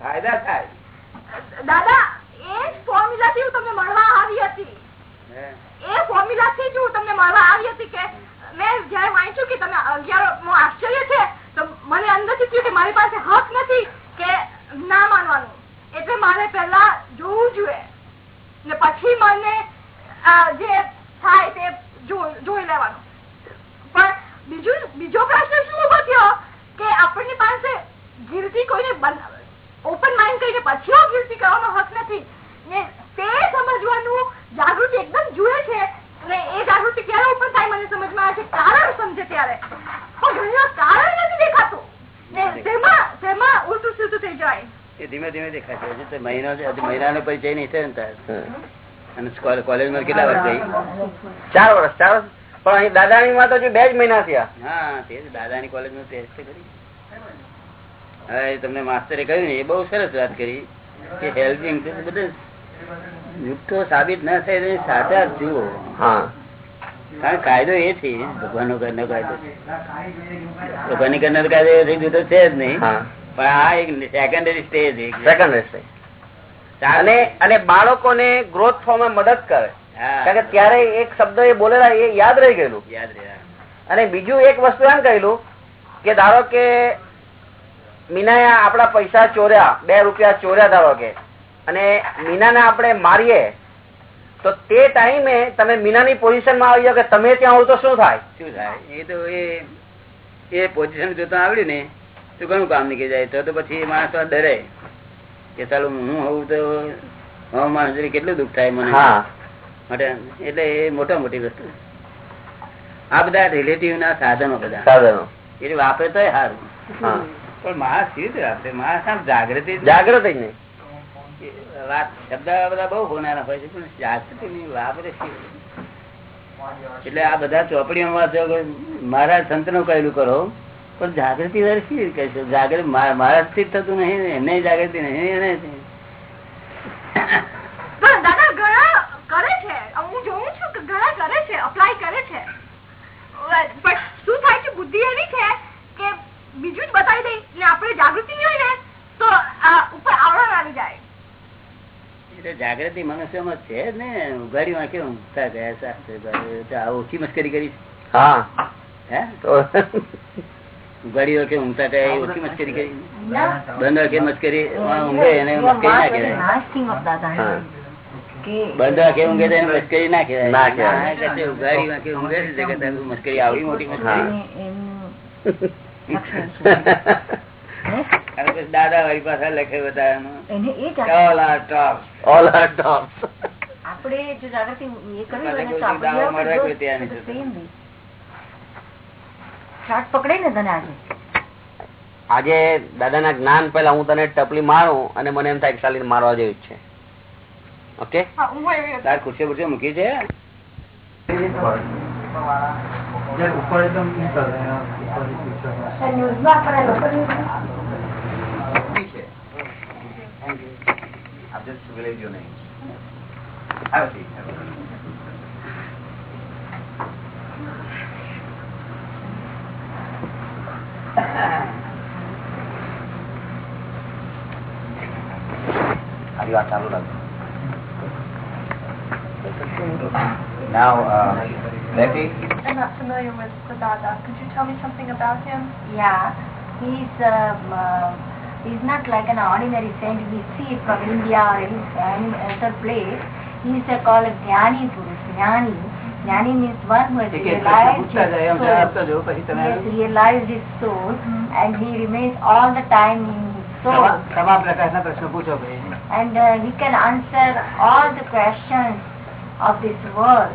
ફાયદા થાય. દાદા એ ફોર્મ્યુલા થી હું તમને મળવા આવી હતી. એ ફોર્મ્યુલા થી જ હું તમને મળવા આવી હતી કે મેં જયારે વાંચ્યું કે તમે અગિયાર આશ્ચર્ય છે તો મને અંદરથી થયું કે મારી પાસે હક નથી કે ના માનવાનું. એટલે મારે પહેલા જોવું જોઈએ. ને પછી મને જે થાય તે જોઈ લેવાનું. પણ બીજું બીજો પ્રશ્ન શું ઊભો થયો કે આપણની પાસે ગીરથી કોઈને ઓપન માઇન્ડ કરીને પછી ગીરતી કરવાનો હક નથી. ને તે સમજવાનું જાગૃતિ એકદમ જુએ છે. અને એ જાગૃતિ ક્યારે ઓપન થાય મને સમજમાં આવે છે? કારણ સમજે ત્યારે. પણ ઘણી કારણ નથી દેખાતું. ને તેમાં તેમાં ઉલટું સીધું થઈ જાય. એ ધીમે ધીમે દેખાશે હજુ તો મહિનો મહિનાનો પરિચય નહીં થયો અને કોલેજમાં કેટલા વર્ષ ગઈ ચાર વર્ષ ચાર વર્ષ. પણ અહીં દાદાની માં તો બે જ મહિના થયા. હા તે દાદાની કોલેજનું ટેસ્ટ કરી. હવે તમને માસ્ટરે કહ્યું ને એ બહુ સરસ વાત કરી કે હેલ્પિંગ બધું સાબિત ના થાય સાચા જુઓ. કારણ કાયદો એ છે ભગવાન નો ઘરનો કાયદો ભગવાન ઘરનો કાયદો એ જુદો છે જ નહીં. પણ આ એક સેકન્ડરી સ્ટેજ સેકન્ડરી સ્ટેજ અને અને બાળકોને ગ્રોથ થવામાં મદદ કરે. કારણ કે ત્યારે એક શબ્દ એ બોલેલા એ યાદ રહી ગયેલું. યાદ રહ્યા. અને બીજું એક વસ્તુ એમ કહેલું કે ધારો કે મીનાએ આપડા પૈસા ચોર્યા બે રૂપિયા ચોર્યા ધારો કે અને મીનાને આપણે મારીએ તો તે ટાઈમે તમે મીનાની પોઝિશનમાં આવી કે તમે ત્યાં આવો તો શું થાય? શું થાય? એ તો એ પોઝિશન જોતા આવડ્યું ને તો ઘણું કામ નીકળી જાય. તો પછી માણસ ડરે. કે ચાલો હું હોઉં તો માણસ કેટલું દુઃખ થાય મને. માટે એટલે એ મોટા મોટી વસ્તુ. આ બધા રિલેટિવ ના સાધનો બધા. સાધનો. એટલે વાપરે તો સારું. પણ માણસ કેવી રીતે વાપરે માણસ આમ જાગૃતિ જાગૃતિ નહીં. વાત શબ્દ બધા બહુ હોનારા હોય છે પણ જાગૃતિ નહીં વાપરે એટલે આ બધા ચોપડીઓમાં મારા સંતનું કહેલું કરો પણ જાગૃતિ શી કહેશો? જાગૃતિ મારા થી થતું નહીં એને જાગૃતિ નહીં એને કરે છે. હું જોઉં છું કે ઘણા કરે છે અપ્લાય કરે છે. પણ શું થાય છે બુદ્ધિ એવી છે કે બીજું જ બતાવી દઈ ને આપણે જાગૃતિ નહીં હોય ને તો ઉપર આવરણ આવી જાય. જાગૃતિ મનુષ્યમાં છે ને. ઉઘાડી વાંકે ઊંઘતા ગયા શાસ્ત્ર ઓછી મસ્કરી કરી હા. વાંકે ઊંઘતા ગયા ઓછી મસ્કરી કરી. બંધ મસ્કરી? ઊંઘે એને મસ્કરી ના કહેવાય. બંધ ઊંઘે તો એને મસ્કરી ના કહેવાય. ના કહેવાય. ઉઘાડી વાંકે ઊંઘે છે? જગત આવડી મોટી મસ્કરી. દાદા વાળી પાછા લખે બધા આજે. દાદા ના જ્ઞાન પેલા હું તને ટપલી મારું અને મને એમ થાય ચાલી મારવા જેવું છે. ઓકે તાર ખુરશી ખુરશી મૂકી છે? ઉપર એકદમ આપ just લેજો નહીં આવો ઠીક આવી વાત ચાલુ રાખજો Now, uh, Betty? I'm not familiar with Dada. Could you tell me something about him? Yeah, he's um, uh, he's not like an ordinary saint we see from India or any, any other place. He's uh, called a Jnani Purush, Jnani. Jnani means one who has realized his soul. He has realized his soul and he remains all the time in his soul. And uh, he can answer all the questions of this world.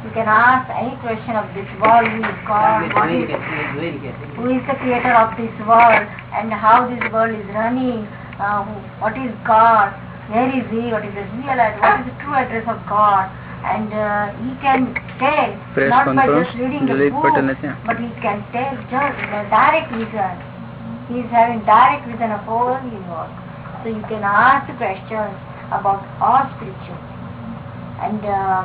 You can ask any question of this world, who is God, what is, who is the creator of this world, and how this world is running, uh, who, what is God, where is He, what is the real address, what is the true address of God. And uh, he can tell, Press not by just reading the book, button is here. but he can tell just the direct vision. He is having direct vision of whole universe. So you can ask questions about all spiritual. And uh,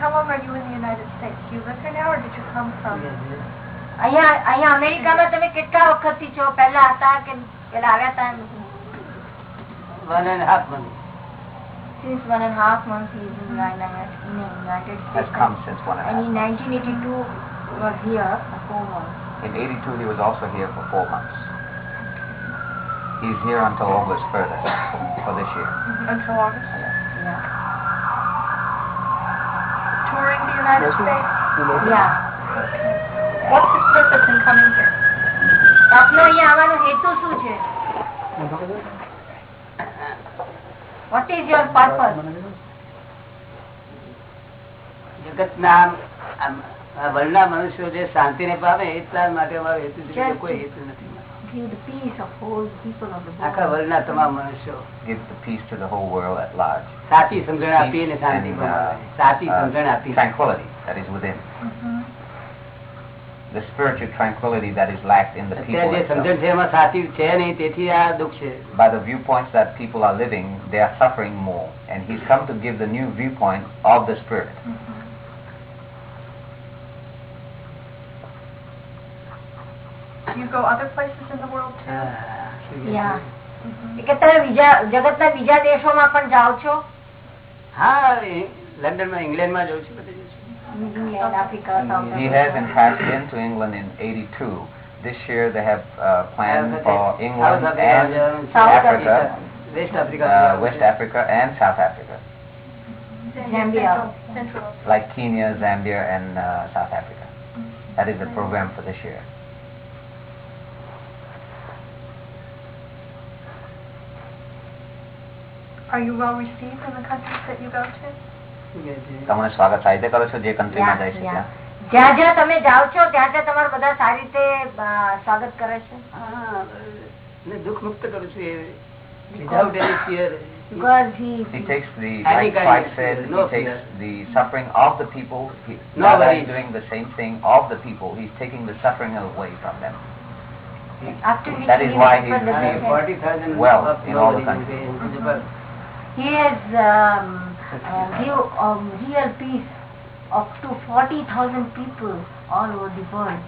How long are you in the United States? Do you live here now or did you come from? અહીંયા અહીંયા અમેરિકામાં તમે કેટલા વખતથી છો પહેલા હતા કે પેલા આવ્યા હતા એમ? One and half month Since one and a half months he is in the United in the United has States. come since one and a And half in 1982 was here for four months. In 82, he was also here for four months. He's here until August further for this year. Until August? Yeah. Touring The United States? Yeah. What's his purpose in coming here? આપનો અહીંયા આવવાનો હેતુ શું છે what is your purpose જગતના આમ- આ વર્ણના મનુષ્યો જે શાંતિ ને પામે એટલા માટે અમારો હેતુ છે કોઈ હેતુ નથી give the peace of all people of the આખા world. વર્ણના તમામ મનુષ્યો Give the peace to the whole world at large. સાચી સમજણ આપી અને શાંતિ And, પામે. uh, સાચી uh, સમજણ આપી tranquility that is within. The spiritual tranquility that is lacked in the people. અત્યારે જે itself. સમજણ છે એમાં સાચી છે નહીં તેથી આ દુઃખ છે By the viewpoints that people are living, they are suffering more. And he's come to give the new viewpoint of the spirit. Do you go other places in the world too? હા, શું કહે છે? Yeah. એ કે તમે બીજા જગતના બીજા દેશોમાં પણ જાઓ છો હા એ લંડનમાં ઇંગ્લેન્ડમાં જઉં છું બધે જઉં છું. England Africa south He has in fact been to England in 82. This year they have uh, planned for England South Africa and જવાનું છે. South Africa, waste Africa uh, જવાનું West છે. Africa and South Africa, Zambia. Central. Central. like Kenya, Zambia, and uh, South Africa. That is the program for this year. Are you well received in the countries that you go to? શું કહે છે? તમને સ્વાગત સારી રીતે કરો છો જે કન્ટ્રીમાં Yeah, જાય છે yeah. ત્યાં જ્યાં જ્યાં તમે જાઓ છો ત્યાં ત્યાં તમારું બધા સારી રીતે અ, સ્વાગત કરે છે હા, ને દુઃખ મુક્ત કરું છું એ without any fear. Because he He takes the, Any like kind Christ of said, fear, no he takes fear. the suffering of the people. He, No Dada worries. is doing the same thing of the people. He's taking the suffering away from them. after That is meeting why him he for the received weekend, 40,000 Well, of in all the nobody countries. in Japan. he has um, uh, give um, real peace up to 40,000 people all over the world.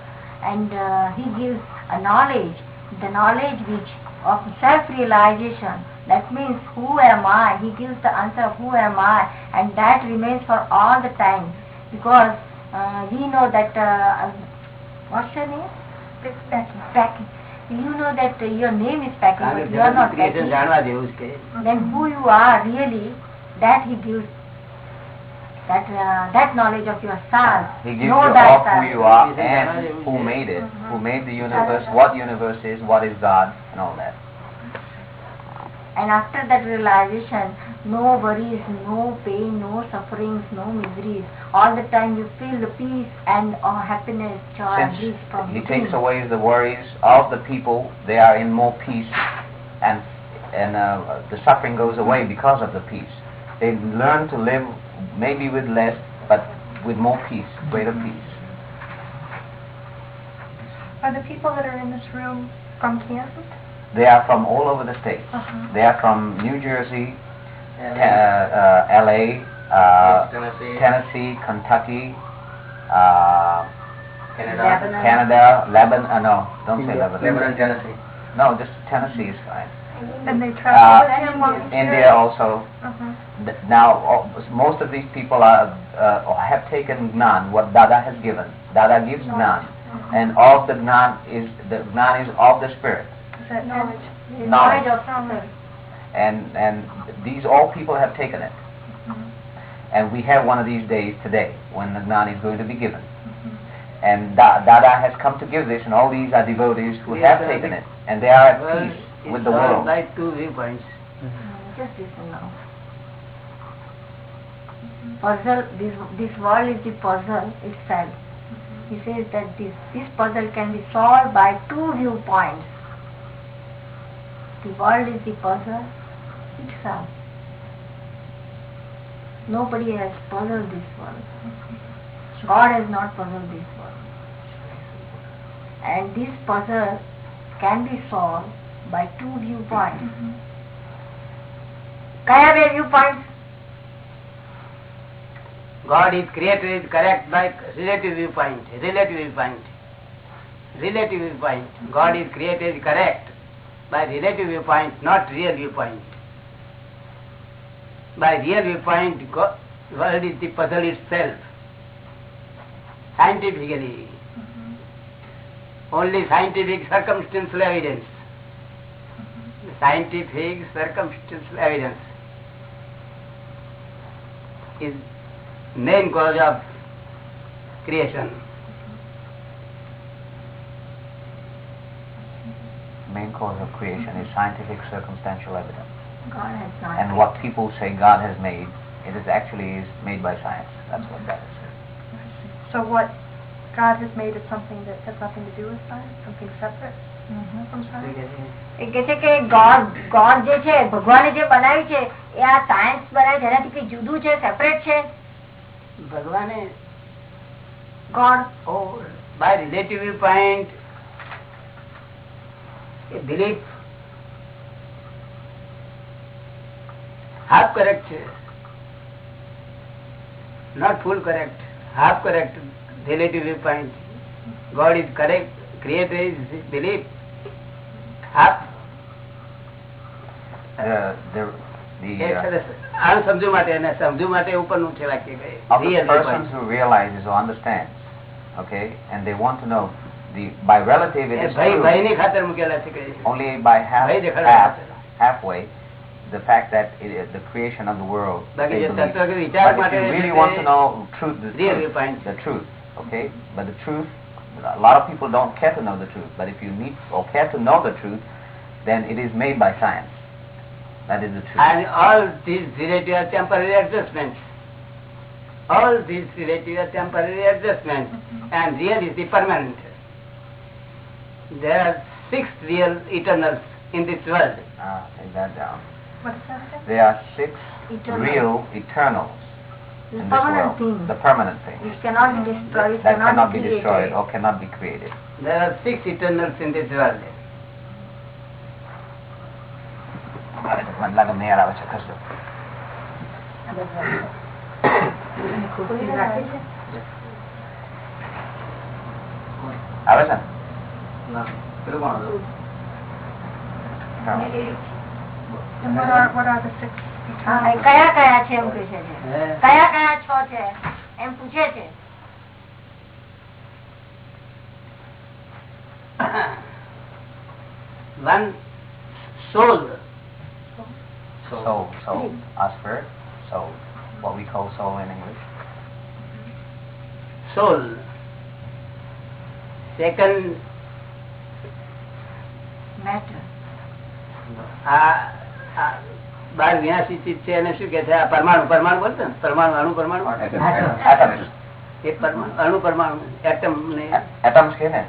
And uh, he gives a knowledge the knowledge which of self-realization. That means who am I? He gives the answer of who am I and that remains for all the time. Because uh, we know that uh, what's your name? It's Becky. Becky you know that your name is Becky, but you are not Becky, then who you are really, that he gives, that uh, that knowledge of yourself. He gives know you of who you are and who made it, who uh-huh. made the universe, what universe is, what is God, and all that. And after that realization, no worries, no pain, no sufferings, no miseries. All the time you feel the peace and uh, happiness, joy, Since bliss from He within. takes away the worries of the people, they are in more peace, and and uh, the suffering goes away because of the peace. They learn to live maybe with less, but with more peace, greater peace. Are the people that are in this room from Kansas? They are from all over the states. Uh-huh. They are from New Jersey, L.A., uh, Tennessee, Kentucky, uh, Lebanon. Canada, Lebanon. Uh, no, don't say Lebanon. Lebanon, Tennessee. No, just Tennessee is fine. And they travel Uh, with him while he's here? India also. Uh-huh. Now, most of these people are uh, have taken Gnan, what Dada has given. Dada gives Gnan, and all the Gnan is the Gnan is of the spirit, Is that knowledge? Knowledge. knowledge of self. And and these all people have taken it. Mm-hmm. And we have one of these days today when the Gnan is going to be given. Mm-hmm. And da- Dada has come to give this, and all these are devotees who Yeah, have taken it, and they are at Well, peace with the all world. by two viewpoints. Mm-hmm. Just listen now. Puzzle, this, this world is the puzzle itself. He says that this, this puzzle can be solved by two viewpoints. The world is the puzzle itself. Nobody has puzzled this world. God has not puzzled this world. And this puzzle can be solved by two viewpoints. કયા બે viewpoints? God is creator is correct by relative viewpoint. Relative viewpoint. Relative viewpoint. God is creator is correct by relative viewpoint, not real viewpoint. By real viewpoint, God, world is the puzzle itself. Scientifically. Mm-hmm. Only scientific circumstantial evidence. Mm-hmm. Scientific circumstantial evidence is main cause of creation. Main cause of creation is scientific circumstantial evidence. God has not. And what people say God has made, it is actually is made by science. That's what that is. So what God has made is something that has nothing to do with science, something separate from science? એ કે છે કે God God જે છે ભગવાને જે બનાવ્યું છે એ આ સાયન્સ બનાવ્યું છે એનાથી કઈ જુદું છે સેપરેટ છે ભગવાને God oh, by relative viewpoint, a belief half correct છે not full correct half correct relative viewpoint god is correct creator is belief half Uh, there, the, A uh, સરસ. આનું સમજુ માટે અને સમજુ માટે ઉપરનું છે વાક્ય કઈ. of the Real persons viewpoint. who realizes or understands, okay, and they want to know the by relative. Eh, Only by half, half halfway, the fact that it is the creation of the world. But if you really want to know truth, the truth, the truth, okay? But the truth, a lot of people don't care to know the truth. But if you need or care to know the truth, then it is made by science. That is the truth. And all these relative temporary adjustments. All these relative temporary adjustments, mm-hmm. and real is the permanent There are six real eternals in this world. Ah, take that down. What is that again? There are six Eternal. real eternals The in this permanent world. thing. The permanent thing. It cannot be destroyed, it That cannot, cannot be be created. destroyed or cannot be created. There are six eternals in this world. મને લાગે મેળ આવે છે ખસડો. આવે છે કયા કયા છે એમ પૂછે છે હે? કયા કયા છો છે એમ પૂછે છે One soul. Soul, soul. Our spirit, soul. What we call soul in English. Soul. Second, matter આ આ આ પરમાણુ પરમાણુ બોલતો ને? પરમાણુ અણુ પરમાણુ? એ પરમાણુ અણુ પરમાણુ એટમ ને એટમ છે ને?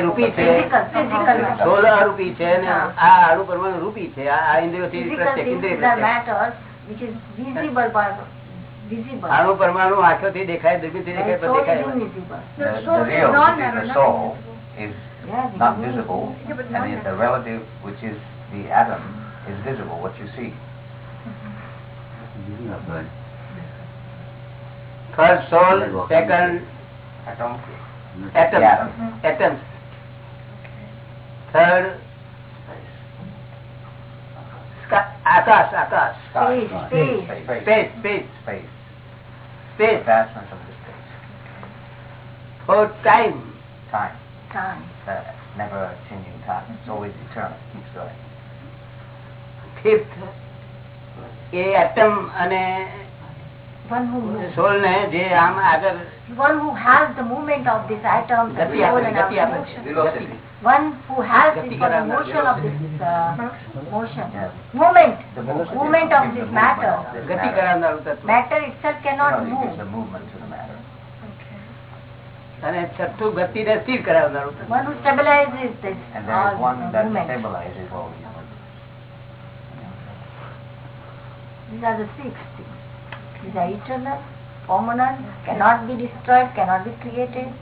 રૂપી છે. આ ઇન્દ્રિયો થી અણુ પરમાણુ આંખોથી દેખાય દૂરબીનથી દેખાય and પણ soul is દેખાય નહીં. invisible The, the real, which is the soul, is yeah not visible. visible, Yeah, but and the- the relative, which is the atom, is visible, what you see. First soul, second Atom. atom, Yeah. atoms. Third sky, Akash Akash space space Space. space space Space. Vastness of the space. for time Time. time uh, never changing time. It's always eternal. Keeps going. fifth એ atom અને one who moves સોલ ને જે આમ આગળ one who has the movement of this atom the ગતિ soul આપે and છે our ગતિ આપે motion. છે ગતિ. one who has ગતિ this for the કરાવનાર. motion of this uh, motion Yes. movement The movement, movement it of gives this the movement matter. of this ગતિ matter. કરાવનારું તત્વ matter itself You cannot know, it move gives the movement to the matter. અને છઠ્ઠું ગતિ ને સ્થિર કરાવનારું One who stabilizes this And there is all one that movement. stabilizes all the others. These are the six things. Are eternal, permanent, cannot be destroyed, cannot be created.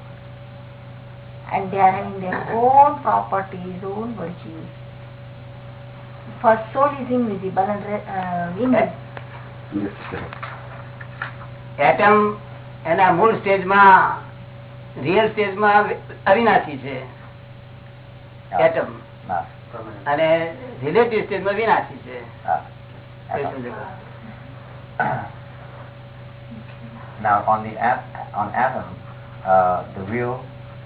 And they are having their own properties, own virtues. First soul is invisible and uh, invisible. Atom એના મૂળ સ્ટેજમાં real સ્ટેજમાં અવિનાશી છે atom અને relative સ્ટેજમાં વિનાશી છે uh. now on the at- on atom, uh, the real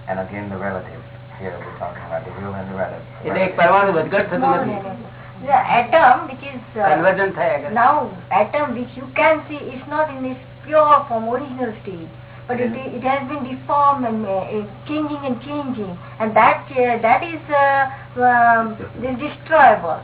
and again the relative. Here we're talking about the real and the relative. એટલે એક પરમાણુ વધઘટ થતું No, નથી no, no. The atom which is uh, conversion થયા કરે now atom which you can see is not in its pure form original state but it, Mhm. it has been deformed and uh, uh, changing and changing and that uh, that is uh, um, is destroyable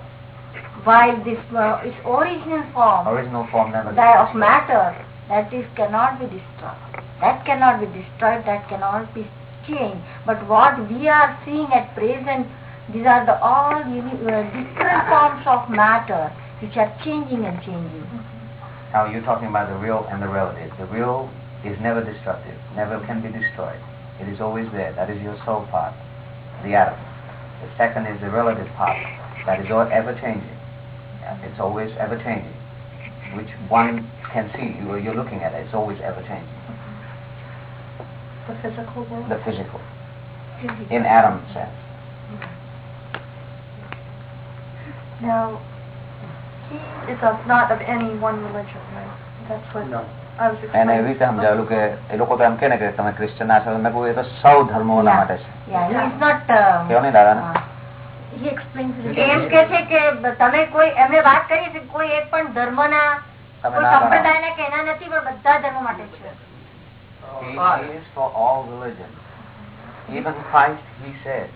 while this uh, its original form Original form never that of destroyed. matter that is cannot be destroyed that cannot be destroyed that cannot be changed but what we are seeing at present these are the all uh, different forms of matter which are changing and changing Now you're talking about the real and the relative. The real is never destructive, never can be destroyed. It is always there. That is your soul part, the atom. The second is the relative part. That is ever changing. It's always ever changing which one can see, you, you're looking at it, it's always ever changing. The physical world? The physical, in atom's sense. Now, he is of, not of any one religion, right? That's what no. I was explaining. એને એવી રીતે સમજાવેલું કે એ લોકો તો એમ કે ને કે તમે ક્રિશ્ચન ના છો મેં કહ્યું એ તો સૌ માટે છે નહીં દાદા એમ again. કે છે કે તમે કોઈ એમને વાત કરી છે કોઈ એક પણ ધર્મના તમે કોઈ ના ગણાવો. સંપ્રદાયના કે એના નથી પણ બધા ધર્મ માટે છે He is for all religions. Even Christ, he said,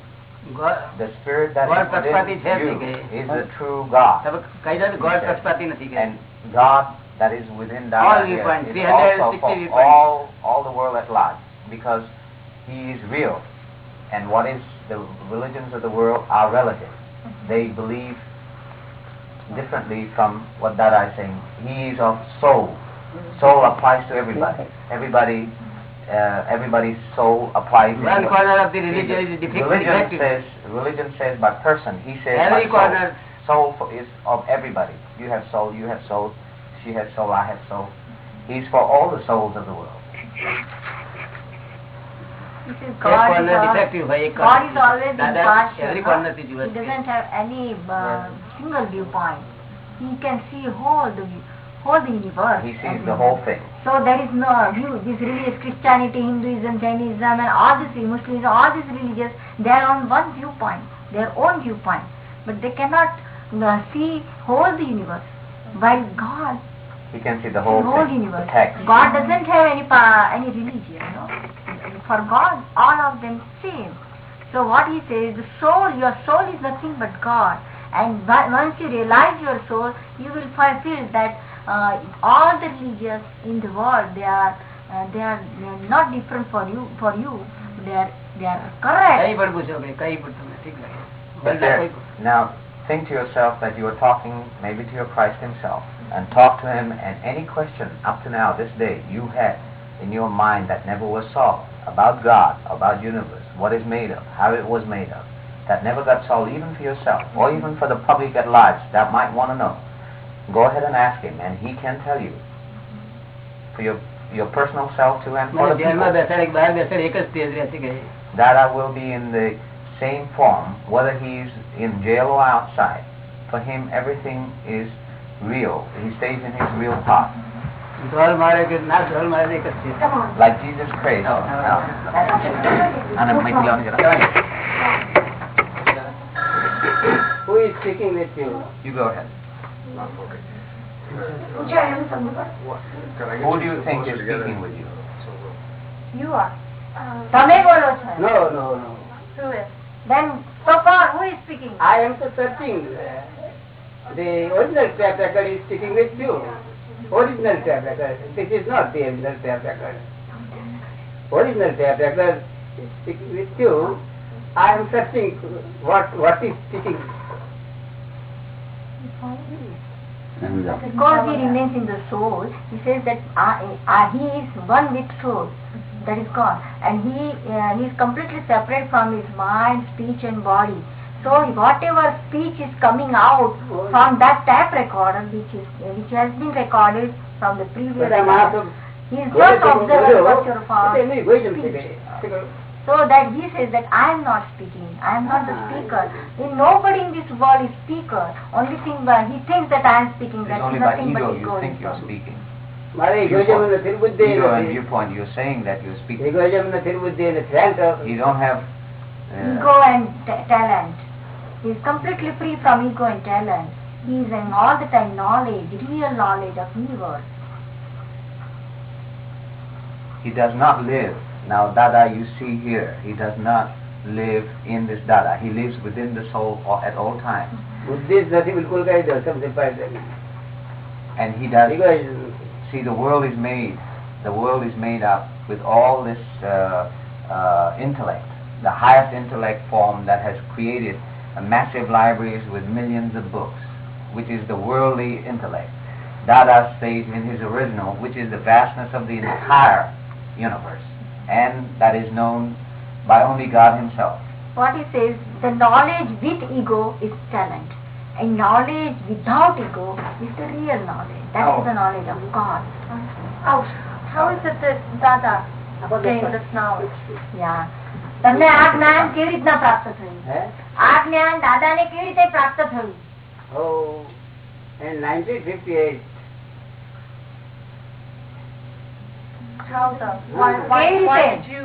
God the spirit that God is within પક્ષપાતી છે જ you નહીં કે? is the true God. તમે કહી દો ગોડ પક્ષપાતી નથી કે And God that is within All Dada here viewpoints, is 360 also for viewpoints. all, all the world at large because he is real. And what is the religions of the world are relative. They believe differently from what Dada is saying. He is of soul. Soul applies to everybody. Everybody, uh, everybody's soul applies. to One everybody. corner of the religion is different- Religion says, religion says by person. He says Every soul. corner. Soul for, is of everybody. You have soul, you have soul, she has soul, I have soul. He's for all the souls of the world. God is, always impartial. He doesn't have any uh, single viewpoint. He can see whole the whole universe. He sees the whole thing. So there is no view. This really is Christianity, Hinduism, Jainism, and all these Muslims, all these religions. They are on one viewpoint, their own viewpoint, but they cannot uh, see whole the universe. While God, He can see the whole, universe. God doesn't have any uh, any religion. No? for God all of them same. So what he says, the soul, your soul is nothing but God. And once you realize your soul, you will feel that uh, all the religions in the world, they are, uh, they are, they are not different for you. For you, they are, they are correct. But now think to yourself that you are talking maybe to your Christ Himself, and talk to Him. And any question up to now this day you had, in your mind that never was solved, about God, about universe, what is made of, how it was made of, that never got solved even for yourself or even for the public at large that might want to know, go ahead and ask him and he can tell you for your, your personal self to and for the people that I will be in the same form whether he's in jail or outside. For him everything is real. He stays in his real path. ઢોલ મારે કે ના ઢોલ મારે એક જ છે Like Jesus Christ. અને માહિતી લેવાની જરા. Who is speaking with you? You go ahead. Who do you think is speaking with you? You are. તમે બોલો છો. No, no, no. Who is? Then so far, who is speaking? I am so searching. The original tape record is speaking with you. Original tape record. This is not the original tape record. original tape recorder is speaking with you, I am searching what what is speaking. Because he remains in the soul, he says that uh, uh, he is one with soul, that is God, and he uh, he is completely separate from his mind, speech, and body. So whatever speech is coming out from that tape recorder, which is which has been recorded from the previous, બધા માણસો he is just observing what your એટલે father એમની wisdom છે speech. કે So that he says that I am not speaking, I am not the speaker. Then nobody in this world is speaker. Only thing but he thinks that I am speaking. It's That is only by nothing but ego ego. you think is you're all. speaking. મારે egoism નથી બુદ્ધિ Ego and નથી viewpoint, you're saying that you're speaking. egoism નથી બુદ્ધિ નથી Thank you. You don't have uh, Ego and ta- talent. He is completely free from ego and talent. He is in all the time knowledge, real knowledge of universe. he does not live. Now, Dada, you see here, he does not live in this Dada. He lives within the soul a- at all times. બુદ્ધિ જ નથી બિલકુલ કઈ દો સમજ પાડે And he does, egoism see, the world is made, the world is made up with all this uh, uh, intellect, the highest intellect form that has created a massive libraries with millions of books, which is the worldly intellect. Dada stays in his original, which is the vastness of the entire universe, and that is known by only God himself. What he says, the knowledge with ego is talent. And knowledge without ego is the real knowledge. That is Oh. the knowledge of God. Oh, how is it that Dada gained this knowledge? Yeah. તમને આ જ્ઞાન કેવી રીતના પ્રાપ્ત થયું હે આ જ્ઞાન દાદાને કેવી રીતે પ્રાપ્ત થયું Oh, in 1958, How the, why, why, Very why good. did you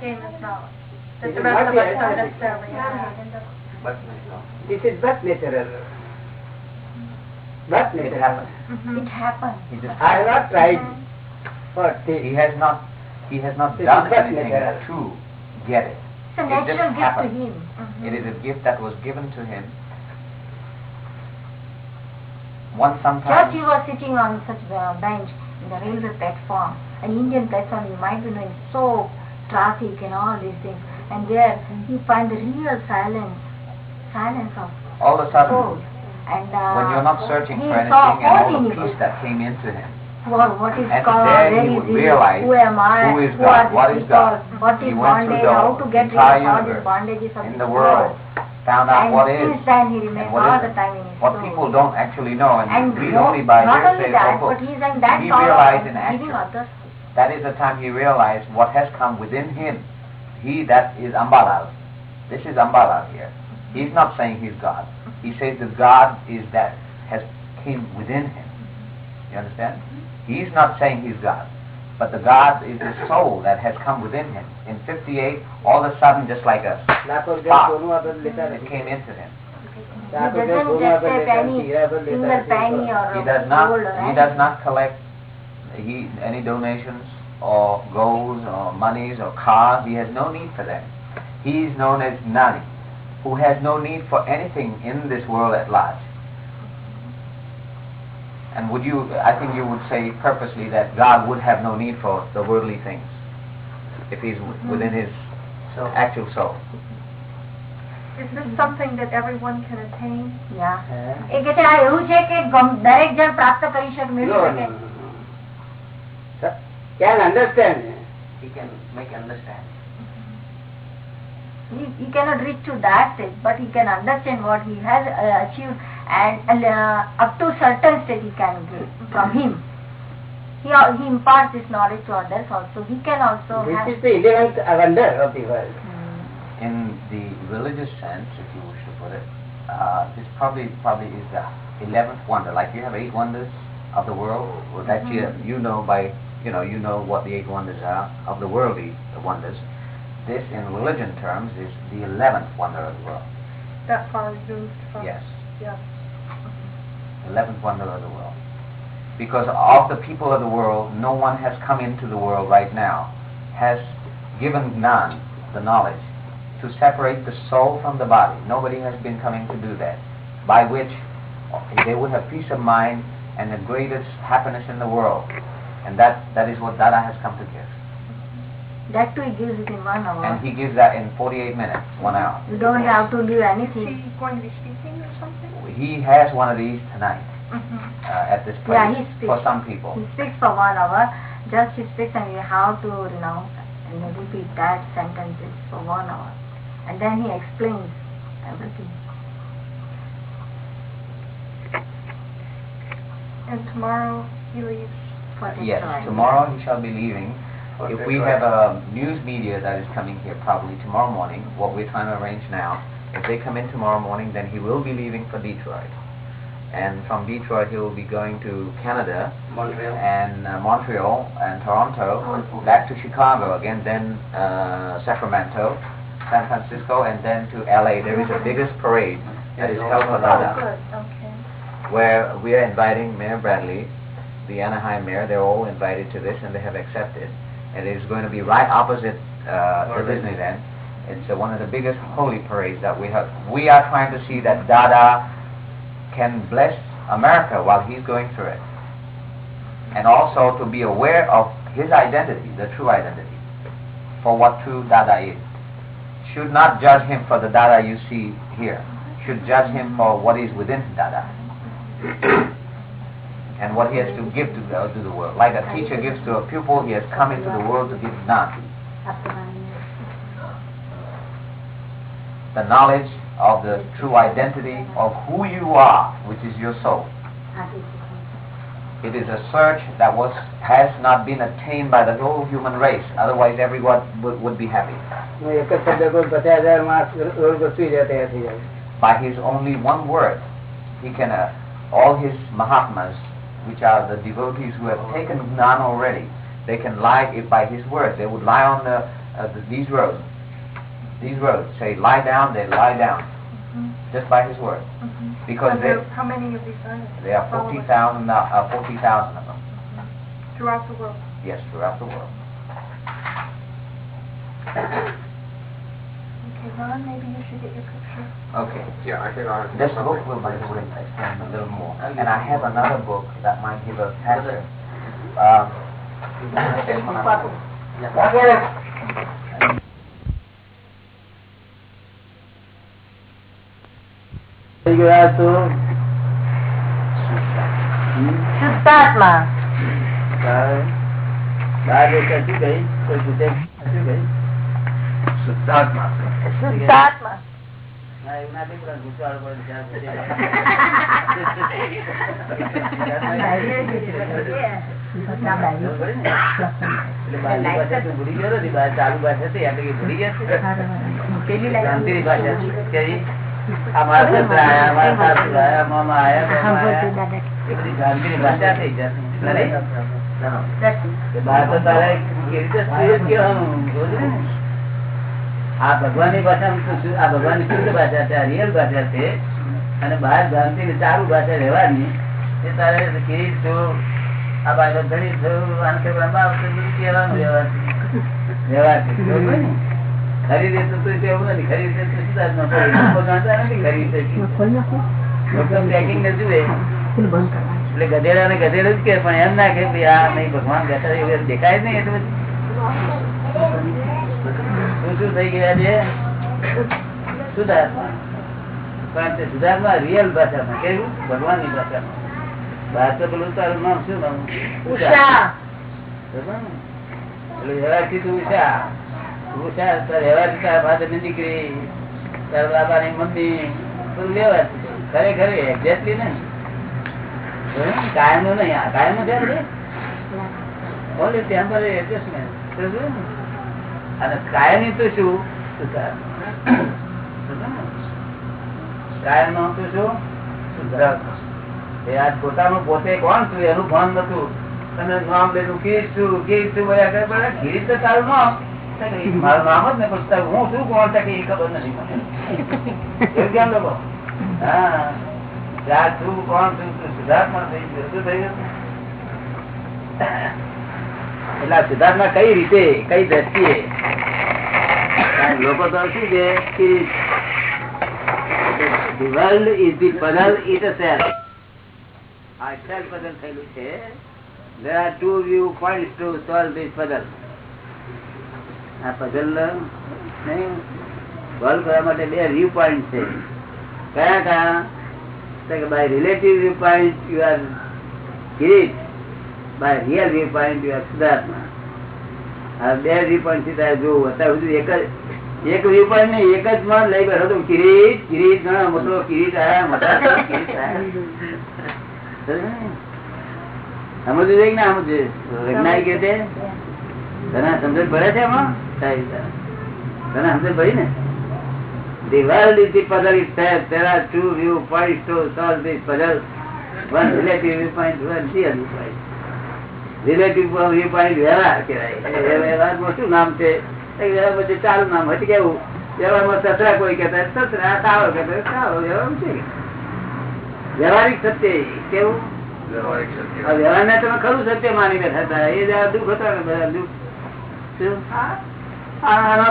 gain this knowledge? That This the is rest not of us the- don't necessarily have. But this is but natural. But it natural. happens. It happened. He just I have not tried for he this. has not he has not This done is but anything natural. to get it. It's a It natural just gift to him. It is a gift that was given to him. Once Just sometimes he was sitting on such a bench in the railway platform, an Indian platform, you might be knowing so traffic and all these things, and there he find the real silence, silence of all of a soul. sudden And uh, when you're not searching for anything and all the peace that came into him, what, what is And where he is would he, realize who am I, who is God, what these God. what He is went through bondage, the how to get rid of all these bondages of in the world, found out And what is then he remains what all the time in his what soul. people don't actually know and, and read only by not only hearsay that, or but he is in that He realized in action. others. That is the time he realized what has come within him. He that is Ambalal. This is Ambalal here. He's not saying he's God. He says that God is that has came within him. You understand? He's not saying he's God, but the God is his soul that has come within him. In 58, all of a sudden, just like a spark, it came into him. He doesn't just say penny, penny or he does not, He does not collect he, any donations or goals or monies or cars. He has no need for them. He is known as Jnani, who has no need for anything in this world at large. And would you? I think you would say purposely that God would have no need for the worldly things if He's w- within His actual soul. Is this something that everyone can attain? Yeah. હે? એ કે છે આ એવું છે કે ગમ- દરેક જણ પ્રાપ્ત કરી શકે મેળવી No, શકે no, no, no. Can understand. He can make understand. he, he cannot reach to that stage but he can understand what he has uh, achieved and uh, up to certain stage he can give from him he, he imparts this knowledge to others also he can also This have is the eleventh wonder of the world. In the religious sense, if you wish to put it, uh, this probably probably is the eleventh wonder. Like you have eight wonders of the world, well, that you you know by you know you know what the eight wonders are of the worldly wonders. This, in religion terms, is the eleventh wonder of the world. That far removed from? Yes, Yeah. Eleventh wonder of the world. Because of the people of the world, no one has come into the world right now, has given none the knowledge to separate the soul from the body. Nobody has been coming to do that, by which they would have peace of mind and the greatest happiness in the world. And that, that is what Dada has come to give. That too he gives it in one hour. And he gives that in 48 minutes, one hour. You don't have to do Is anything. He going to be speaking or something? He has one of these tonight Mm-hmm. uh, at this place Yeah, he speaks. for some people. He speaks for one hour. Just he speaks and you have to renounce and repeat that sentences for one hour. And then he explains everything. And tomorrow he leaves. For the Yes, trial. tomorrow he shall be leaving. If we have a news media that is coming here probably tomorrow morning, what we're trying to arrange now, if they come in tomorrow morning, then he will be leaving for Detroit. And from Detroit, he will be going to Canada Montreal. and uh, Montreal and Toronto, back to Chicago again, then uh, Sacramento, San Francisco, and then to LA. There is the biggest parade that is held for Oh, Dada good. Okay. where we are inviting Mayor Bradley, the Anaheim mayor. They're all invited to this, and they have accepted. And it is going to be right opposite uh, the Disneyland. It's uh, one of the biggest holy parades that we have. We are trying to see that Dada can bless America while he's going through it, and also to be aware of his identity, the true identity, for what true Dada is. Should not judge him for the Dada you see here. Should judge him for what is within Dada and what he has to give to the, to the world. Like a teacher gives to a pupil, he has come into the world to give none the knowledge of the true identity of who you are, which is your soul. It is a search that was has not been attained by the whole human race. Otherwise, everyone would, would be happy. By his only one word, he can uh, all his mahatmas, which are the devotees who have taken gnan already, they can lie if by his word. They would lie on the, uh, these roads these roads say lie down, they lie down. Just by his word. Because And they, there- how many of these are there? there are 40,000 uh, 40,000 of them. Throughout the world. Yes, throughout the world. Okay, Ron, maybe you should get your picture. Okay. Yeah, I think I This book will, by the way, explain a little more. And I have another book that might give a answer. Uh, પૂછે. એટલે બહારની ભાષા તું ભૂલી ગયો નથી બહાર ચાલુ ભાષા હતી આપણે કઈ ભૂલી ગયા આ ભગવાનની ભાષા ભગવાનની શુદ્ધ ભાષા છે આ રિયલ ભાષા છે. અને બહાર ગામથી ને ચાલુ ભાષા રહેવાની. એ તારે કિરીટ આ બાજુ ધડી થયું આને બ્રહ્મા આવતું રહેવાનું રહેવાનું રહેવાનું ખરી રીતે તો નથી. ખરી એટલે ગધેડા ને ગધેડું જ કે પણ એમ ના કે ભાઈ આ નહીં ભગવાન એવું દેખાય નહીં એટલે શું શું થઈ ગયા છે? સુધાર્થમાં પણ તે સુધાર્થમાં રિયલ ભાષામાં કેવું? ભગવાનની ભાષામાં. બહાર તો પેલું તારું નામ શું નામ? ઉષા. એટલે તું ઉષા. અને કાયમી તો શું? કાયમનું તો પોતાનું પોતે કોણ છું? એનું ભાન નતું. તમે નામ લેલું કીટ છું કીટ છું બધા કરે તો તારું નામ. મારું નામ જ ને પણ હું શું કોણ છે કે એ ખબર નથી કેમ લોકો? હા. ત્યાં કોણ છું? તું સિદ્ધાર્થમાં થઈ ગયો. શું થઈ ગયું? એટલે આ સિદ્ધાર્થમાં કઈ રીતે, કઈ દ્રષ્ટિએ? લોકો તો શું કે the world is the puzzle itself. આ self puzzle થયેલું છે. There are two view points to solve this puzzle આ પઝલ સોલ્વ કરવા માટે બે વ્યૂ પોઈન્ટ છે. કયા કયા? By relative view point you are Kirit by real view point you are સુધાર્થમાં આ બે વ્યૂ પોઈન્ટથી તારે જોવું, અત્યાર સુધી એક જ, એક વ્યૂ પોઈન્ટ નહીં, એક જ માં લઈ બેઠો તો કિરીટ કિરીટ ઘણો મોટો કિરીટ આયા, મોટા કિરીટ આયા. સમજવું જોઈએ કે ના સમજવું રીતે તને સમજણ પડે છે એમાં સારી સારી. તને સમજણ પડી ને The world is the puzzle itself. There are two viewpoints to solve this puzzle. One relative viewpoint, one real viewpoint. Relative viewpoint વ્યવહાર કહેવાય. વ્યવહારમાં શું નામ છે? વ્યવહાર ચાલુ નામ હતી કેવું? વ્યવહારમાં સસરા કોઈ કહેતા સસરા, તાવો કહેતા તાવો. વ્યવહાર છે? વ્યવહારિક સત્ય કેવું વ્યવહારિક સત્ય. વ્યવહાર વ્યવહારને તમે ખરું સત્ય માની બેઠા હતા એ દુઃખ હતા ને બધા દુઃખ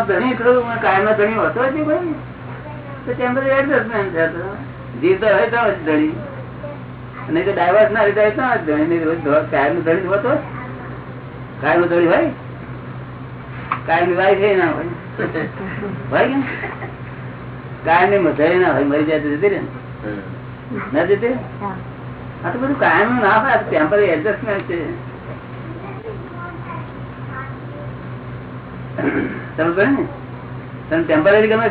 ધણી ખરું કાયમ ધણી હોતો જ નહીં તો ટેમ્પરરી એડજસ્ટમેન્ટ છે જીવતો હોય તો જ ધણી. નહીં તો ડાયવર્સ ના લીધા હોય તો જ ધણી. નહીં રોજ કાયમ ધણી હોતો કાયમ ધણી હોય? કાયમની હોય. હોય કે કાયમની મધારી ના હોય. મરી જાય જતી રે ને. ના જતી? આ તો બધું કાયમનું ના હોય. ટેમ્પરરી એડજસ્ટમેન્ટ છે. તમે કહે ને. તમે ટેમ્પરરી ગમે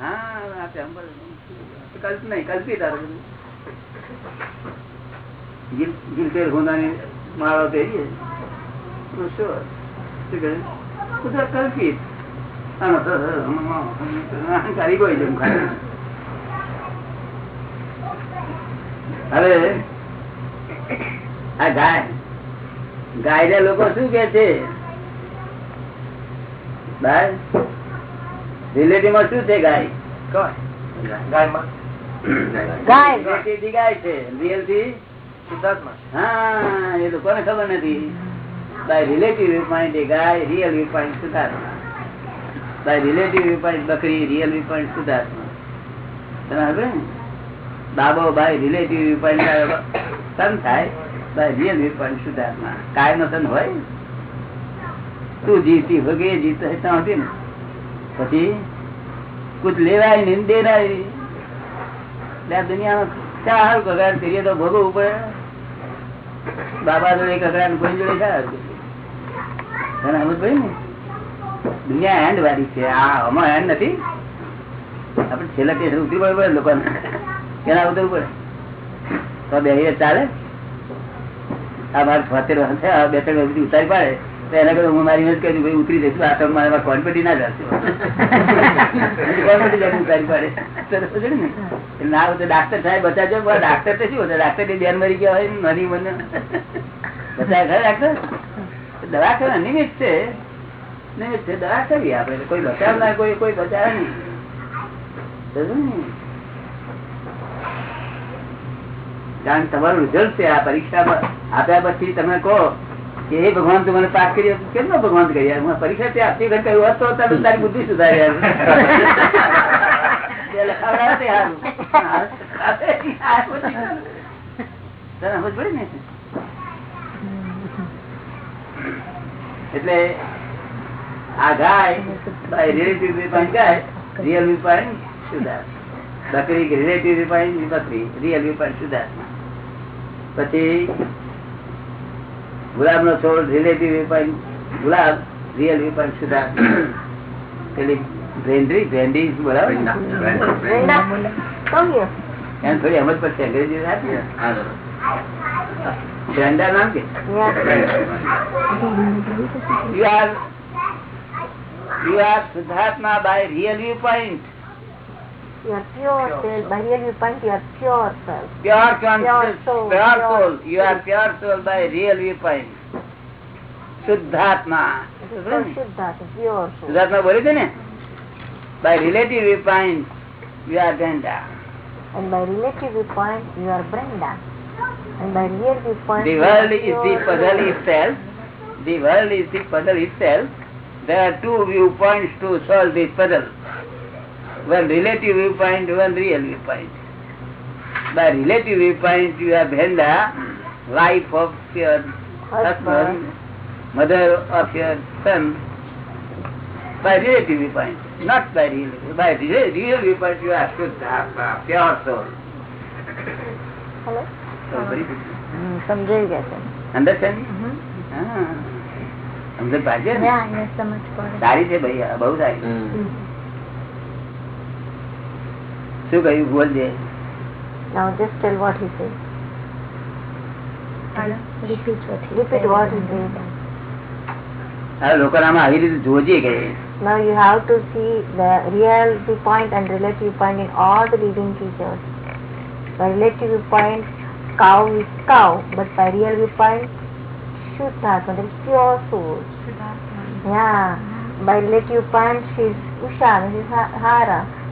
હા? કલ્પના કલ્પિત ગીલતેર હવે આ ગાય. ગાય લોકો શું કે છે? રિલેટિવમાં શું છે ગાય? ગાય. છે. રિયલથી હા એ લોકોને ખબર નથી. બાય રિલેટિવ ગાય રિયલ વ્યૂ પોઈન્ટ સુધાર્થમાં બાય રિલેટિવ બકરી રિયલ વ્યૂ પોઈન્ટ સુધાર્થમાં સમજો બાબો બાય રિલેટિવ તન થાય રિયલ પોઈન્ટ સુધાર્થમાં કાય તન હોય, તું જીતી કે જીત ત્યાં હતી ને. પછી, કુછ લેવાય નહીં. દેરાય એટલે આ દુનિયામાં ચાર કગાર કરીએ તો ભોગવવું પડે. બાબા જોડે કકડા કોઈ જોડે ચાર તને ભાઈ ને? દુનિયા હેન્ડ વાળી છે. આ આમાં હેન્ડ નથી. આપડે છેલ્લા કે ઉતરી પડે લોકોને. કેના ઉતરવું પડે. બે ચાલે? આ મારે છોતેર વર્ષ છે બે ત્રણ વર્ષ ઉતારી પાડે. તો એના કરતા હું મારી મદદ કરી ભાઈ, ઉતરી જઈશું. આ તો મારે ના જશે કોન્ફિડન્સ જાય ઉતારી પાડે. ને? ના હોય ડાક્ટર સાહેબ બચાવજો ડાક્ટર તો શું ડાક્ટરની બેન મરી ગયા હોય નાની મને. બચાવે ખરા ડાક્ટર દવા કરવા નિમિત્ત છે. નિમિત્ત છે. દવા કરીએ આપડે કોઈ બચાવ ના, કોઈ કોઈ બચાવે નહીં સમજ્યો ને? કારણ તમારું રિઝલ્ટ છે. આ પરીક્ષા આપ્યા પછી તમે કહો કે એ ભગવાન, તું મને પાક કરી કેમ ના ભગવાન કરી? હું પરીક્ષા તે આપતી વખત કહ્યું હોત તારી બુદ્ધિ સુધારી એટલે આ ગાય રિલેટિવ ગાય રિયલ વિપાઈન સુધાર બકરી રિલેટિવ વિપાઈન બકરી રિયલ વિપાઈન સુધાર પછી ગુલાબ નો છોડ રિલેટિવ વેપારી ગુલાબ રિયલ વેપારી સુધા પેલી ભેન્ડ્રી ભેન્ડી બરાબર એમ થોડી સમજ પડશે અંગ્રેજી નામ કે? You are you are by real view point are pure self. By real viewpoint, you are pure self. pure conscious, soul, pure pure soul. You are pure soul by real viewpoint. Siddhartha. It is called Shuddha, pure soul. Siddhartha બોલી છે ને by relative viewpoint you are Brenda. And by relative viewpoint, you are Brenda. And by real viewpoint, The you world are is the pure puzzle soul. itself. The world is the puzzle itself. There are two viewpoints to solve this puzzle. One relative viewpoint, one real viewpoint. By relative viewpoint, you are Brenda. wife of your husband, mother of your son, by relative viewpoint, not by real, by real, real viewpoint you are Shuddha, pure soul. Hello? So very good. હમ, સમજાઈ ગયા છે Understand? હા. સમજણ પાડજે ને? સમજ પડે સારી છે ભાઈ બહુ સારી શું કહ્યું બોલજે Now just tell what he said. Repeat what he Repeat what he said. આ લોકો આમાં આવી રીતે જોજે કે Now you have to see the real viewpoint and relative viewpoint in all the living creatures. By relative viewpoint, cow is cow, but by real viewpoint, Shuddhatma, that is pure soul. Yeah. By relative viewpoint, she is Usha, this is Ha- Hara.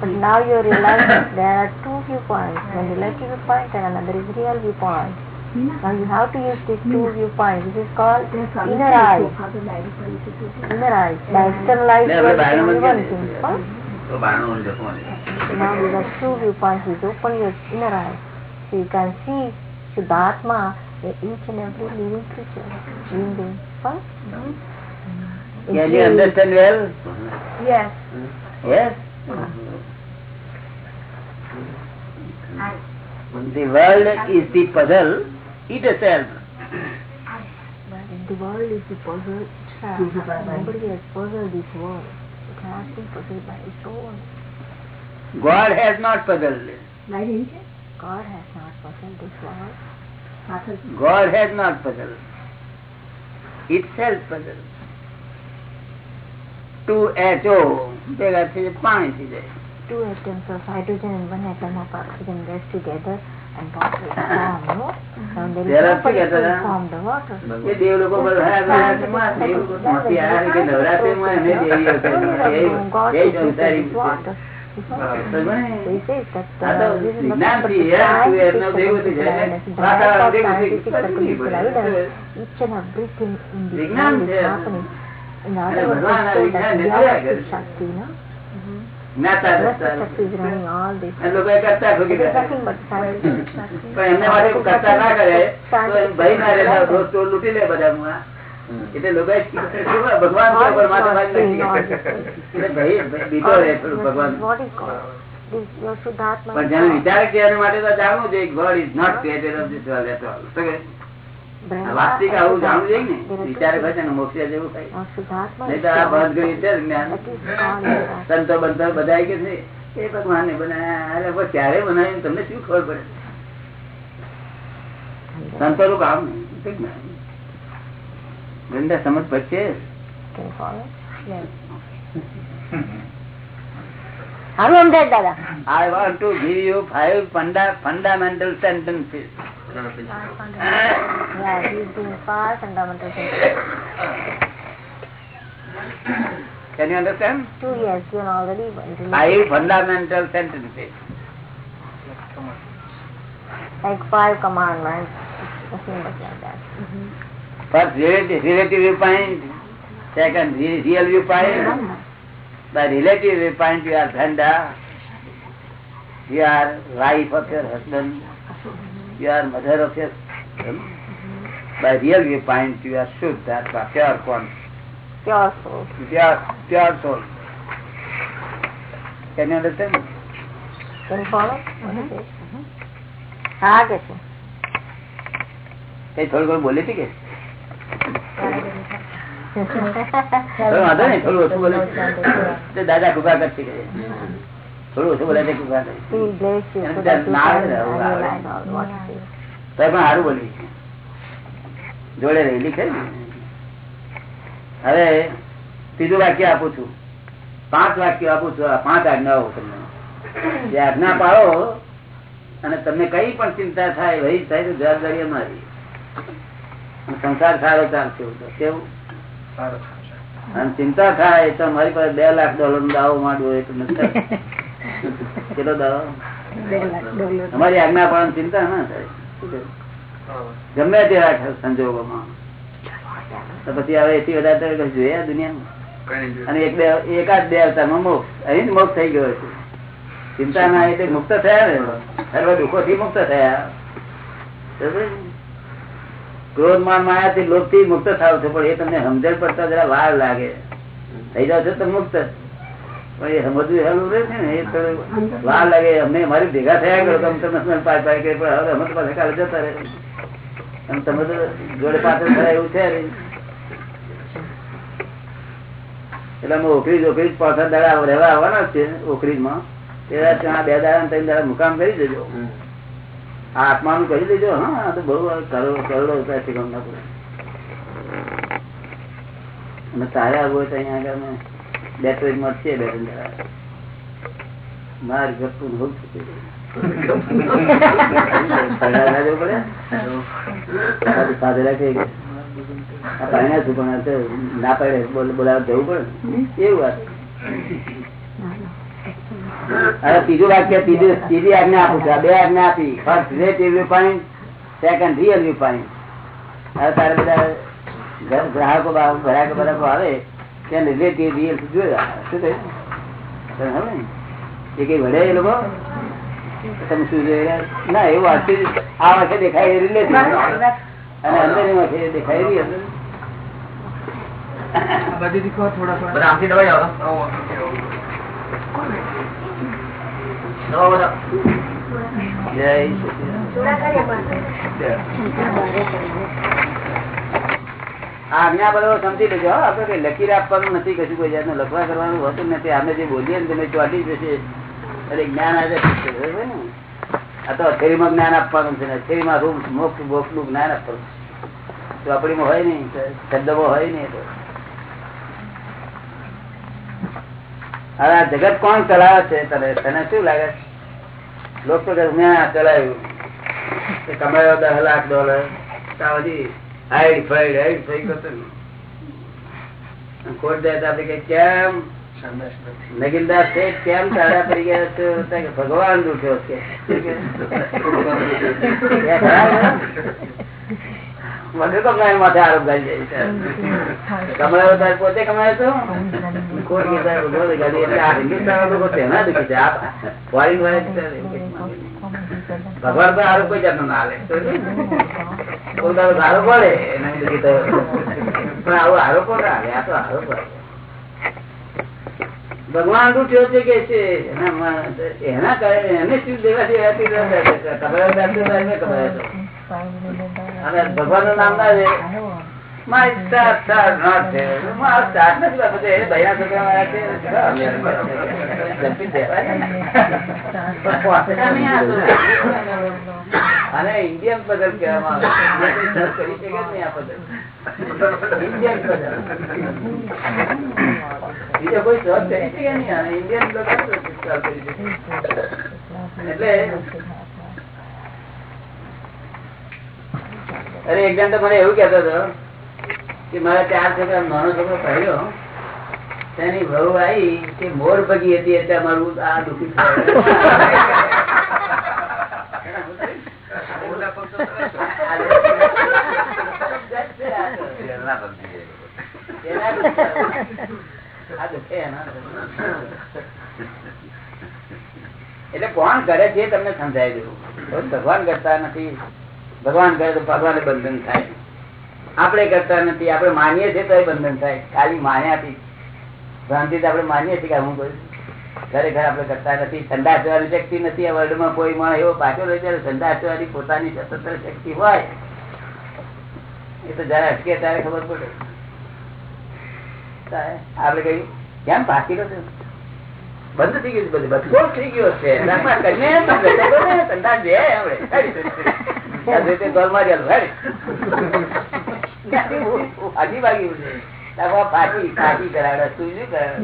but now you realize there are two viewpoints one relative viewpoint and another is real viewpoint. Now you have to use these two viewpoints this is called inner eyes. inner eye. By external eyes one thing now you the two viewpoints is open your inner eyes, so you can see Shuddhatma in each and every living creature living being Can you understand well? Yes. Yes? Mm -hmm. The world is the puzzle itself. The world is the puzzle itself. Nobody has puzzled this world. It has been puzzled by its own. God has not puzzled. God has not puzzled this world. God has not puzzled. Itself puzzled. Two HO ભેગા થઈ જાય પાણી થઈ જાય two atoms of hydrogen and one atom of oxygen get together and water is formed. No? Now there is there no particle formed water. દેવ લોકો Each and everything in the world is happening. In other words, it's the reality Shakti, no? ભગવાન વિચાર માટે તો જાણવું છે God is not created વાસ્તિક આવું જાણવું જોઈએ ને? વિચાર કરશે ને મોક્ષ જેવું કઈ તો આ ભાત ગયું છે જ્ઞાન. સંતો બંતો બધા કે છે? એ ભગવાન ને બનાવ્યા ક્યારે બનાવ્યું? તમને શું ખબર પડે? સંતો નું કામ ગંદા સમજ પડશે હારું સમજાય દાદા. I want to give you five funda fundamental sentences fundamental. Yeah, he's doing five fundamental things. Can you understand? Two years already. but it is Five fundamental sentences. Like five commandments. Like that. First, relative, relative viewpoint. Second, real viewpoint. By relative viewpoint, you are Dhanda. You are wife of your husband. You are mother of your husband. By real viewpoint, you are Shuddha, pure one. Pure soul. Pure, pure soul. Can you understand? Can you follow? What is it? હા કે છે કઈ થોડું ઘણું બોલે છે કે થોડું વાંધો નહીં થોડું ઓછું બોલે. તો દાદા કૃપા કરશે કે જોડે રહેલી છે હવે ત્રીજું વાક્ય આપું છું. પાંચ વાક્ય આપું છું. પાંચ આજ્ઞાઓ તમને. જે આજ્ઞા પાડો અને તમને કઈ પણ ચિંતા થાય વહી થાય તો જવાબદારી અમારી. સંસાર સારો ચાલશે કેવું? સારો અને ચિંતા થાય તો અમારી પાસે બે લાખ ડોલર દાવો માંડવો એ નથી. કેટલો દાવો અમારી આજ્ઞા પણ ચિંતા ના થાય. ગમે તે રાખે સંજોગોમાં. તો પછી હવે એથી વધારે જોઈએ દુનિયામાં. અને એક બે એકાદ બે અવતારમાં મોક્ષ. અહીં જ મોક્ષ થઈ ગયો છે ચિંતા ના એટલે મુક્ત થયા ને. સર્વ દુઃખો થી મુક્ત થયા? ક્રોધ માન માયા થી લોભથી મુક્ત થાવ છો. પણ એ તમને સમજણ પડતા જરા વાર લાગે. થઈ જાવ છો તો મુક્ત. સમજવું હેલું રહે લાગે મારી ભેગા થયા એટલે અમે ઓખરીજ ઓખરીજ દાડા રહેવા આવવાના છે ઓખરી માં બે દાડા ત્રણ દાડા મુકામ કરી દેજો. આ આત્માનું કરી દેજો, હા તો બહુ કરોડો કરોડો રૂપિયા છે ગમના પૂરા. અને તારે આવવું હોય તો અહીંયા આગળ બેટરી માં બેટરી માર ગપુ હોવું ના પડે બોલાવ જવું પડે. એવું વાત. અરે ત્રીજું વાક્ય ત્રીજું ત્રીજી આજ્ઞા આપું છું. બે આજ્ઞા આપી. First rate review point second real view point હવે તારે બધા ગ્રાહકો ગ્રાહકો બરાબર આવે. ત્યાં રિલેટિવ રિયલ જોયા શું ને? એ કઈ વડે એ લોકો? તમે શું જોઈ ના એવું વાંચી આ વાંખે દેખાય એ રિલેટિવ અને અંદરની વાંખે દેખાય રિયલ બધા આમથી દબાઈ જાઓ. તો. બધા. જય સચિદાનંદ. આજ્ઞા સમજી લેજો આપડે લકીર આપવાનું નથી, કશું કોઈ જાતનું લખવા કરવાનું હોતું નથી અમે જે બોલીએ ને તમે ચોટી જશે એટલે જ્ઞાન આજે? આ તો અથેરીમાં જ્ઞાન આપવાનું છે અથેરીમાં રૂપ, મોક્ષ મોક્ષ જ્ઞાન આપવાનું. ચોપડીમાં હોય નહીં શબ્દમાં હોય નહીં તો હવે આ જગત કોણ ચલાવે છે તને તને શું લાગે? લોકો ચલાવ્યું તે કમાયો દસ લાખ ડોલર ત્યાં બધી હાઈડ ફાઈડ હાઈડ કેમ? કેમ કે ભગવાન દુખ્યો છે. મને તો કઈ માથે આરોપ ગાડી જાય. કમાયો તાર પોતે કમાયો તો? ખોટ ગઈ તારે ભગવાને ગાળી. એટલે આરોપ કોઈ જાતનો ના લે. પોતાનો આરોપ પડે પણ આવો આરોપો ના આવે, આ તો આરોપ ભગવાન રૂટ્યો છે કે છે? એના કારણે એને શું દેવા દેવાથી ખબર ખબર ભગવાનનું નામ ના અને ઇન્ડિયન પઝલ કહેવામાં આવે કરી શકે નહીં આ પઝલ. Indian puzzle. બીજો કોઈ સર્ચ કરી શકે ઇન્ડિયન સર્ચ કરી શકે? એટલે અરે એક જણ તો મને એવું કેતો હતો કે મારા ચાર છોકરા નાનો છોકરો પહેર્યો, તેની વહુ આવી કે મોર ભગી હતી એટલે અમારું આ દુઃખી એટલે કોણ કરે છે તમને સમજાય દેવું ભગવાન કરતા નથી. ભગવાન કરે તો ભગવાન બંધન થાય. આપણે કરતા નથી, આપણે માનીએ છીએ તો બંધન થાય. ખાલી માન્યાથી ભ્રાંતિ આપણે માનીએ છીએ કે હું કરું ખરેખર આપણે કરતા નથી. સંદાસ થવાની શક્તિ નથી આ વર્લ્ડમાં. કોઈ માણસ એવો પાછો રહે ત્યારે સંદાસ થવાની પોતાની સ્વતંત્ર શક્તિ હોય. એ તો જયારે અટકે ત્યારે ખબર પડે. આપણે કહ્યું, કેમ પાકી રહ્યો બંધ થઈ ગયું છે બધું બધું થઈ ગયો છે સંદાસ જોઈ તે ગોલ મારી. હાજી વાગ્યું છે નાકમાં ફાંકી ફાંકી કરાવે. તું શું કરાવે?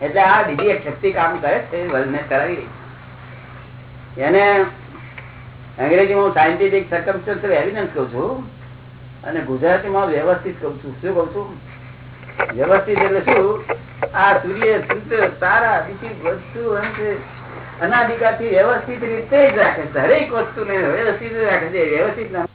એટલે આ બીજી એક શક્તિ કામ કરે છે વલને કરાવી એને અંગ્રેજીમાં હું સાયન્ટિફિક સર્કમસ્ટન્શિયલ એવિડન્સ કહું છું અને ગુજરાતીમાં વ્યવસ્થિત કહું છું. શું કહું છું? વ્યવસ્થિત એટલે શું? આ સૂર્ય સૂત્ર તારા બીજી વસ્તુ અંશે અનાધિકારથી વ્યવસ્થિત રીતે જ રાખે. દરેક વસ્તુને વ્યવસ્થિત રાખે છે વ્યવસ્થિત ના